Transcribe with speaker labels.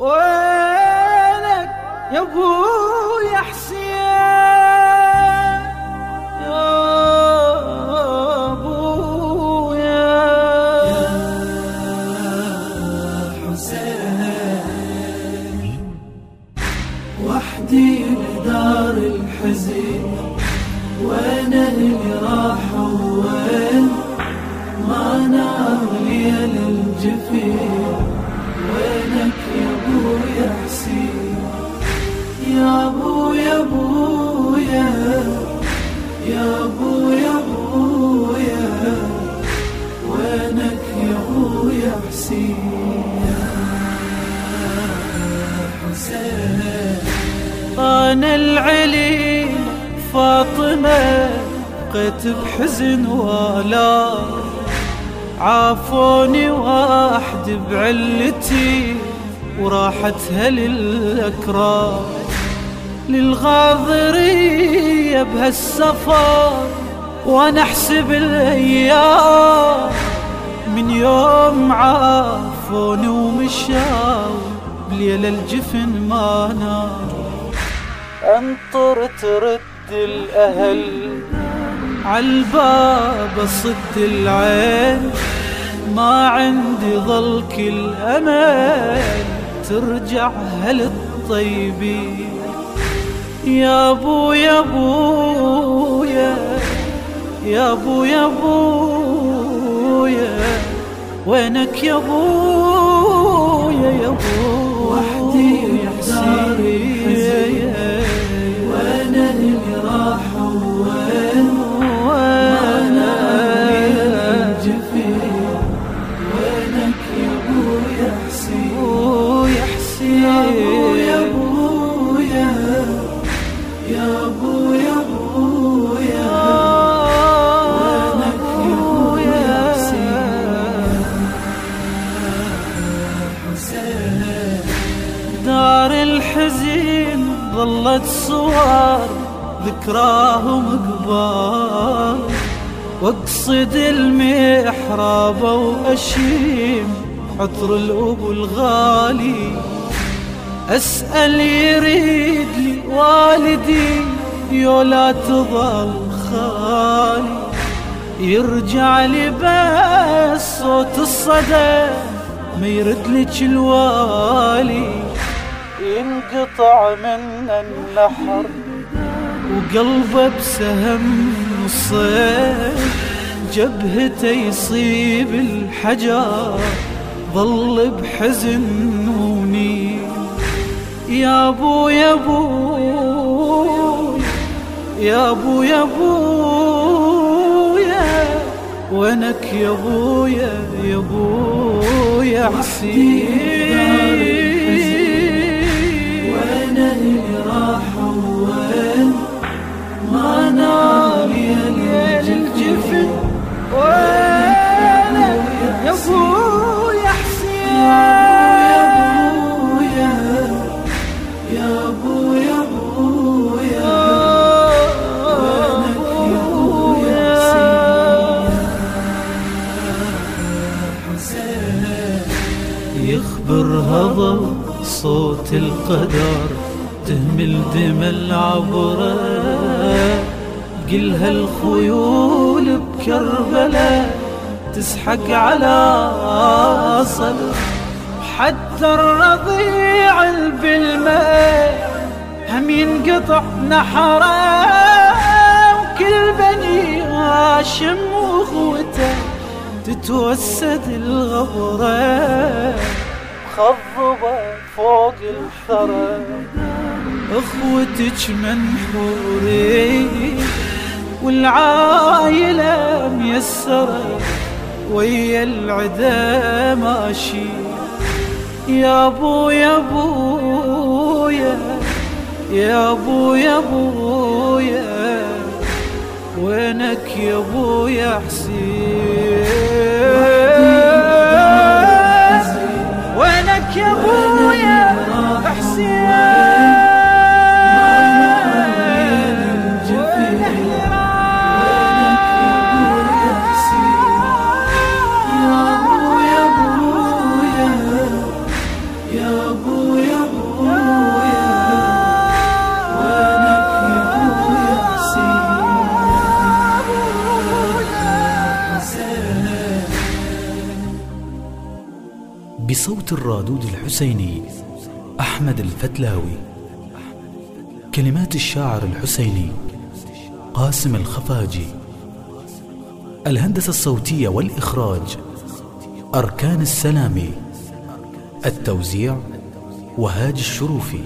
Speaker 1: وينك يا ابويا حسين؟ يا ابويا
Speaker 2: وحدي لدار الحزين وين اللي راحوا وين؟ ما نام ليل وينك يا حسين يا ابو يا ابو يا يا ابو يا ابو يا وينك يا ابو يا حسين يا حسين
Speaker 1: أنا العلي فاطمة بقيت بحزن ولا. عافوني واحد بعلتي. وراحت هل الأكرام للغاضرية بهالسفر. وأنا أحسب الأيام من يوم عافوني ومشاو بليل الجفن ما نام. أنطر ترد الأهل عالباب اصد العين ما عندي ظل كل امل ترجع هل الطيبين يا أبو يا أبو يا يا أبو يا أبو يا. وينك يا أبو يا أبو.
Speaker 2: وحدي يا حسين. يا أبو يا أبو
Speaker 1: يا أبو.
Speaker 2: يا حسين
Speaker 1: دار الحزين ظلت صور ذكراهم قبال واقصد المحراب وأشيم عطر الأبو الغالي. أسأل يريد لي والدي يولا تظل خالي. يرجع لي بس صوت الصدى ما يرد لك الوالي. ينقطع من النحر وقلبه بسهم نصين جبهته يصيب الحجر ظل بحزن ونين يا أبو يا أبو. يا أبو يا أبو يا. وينك يا أبو يا أبو يا حسين. هضل صوت القدر تهمل دم العبرة قلها الخيول بكربلاء تسحق على صدر حتى الرضيع بالماء هم ينقطع نحرة. وكل بني هاشم واخوته تتوسد الغبرة. مخضبة فوق الثرى. إخوتك منحوري والعايلة ميسرة ويا العدا ماشي. يا أبو يا ابو يا أبو يا ابو يا وينك يا أبو يا حسين؟ بصوت الرادود الحسيني أحمد الفتلاوي. كلمات الشاعر الحسيني قاسم الخفاجي. الهندسة الصوتية والإخراج أركان السلامي. التوزيع وهاج الشروفي.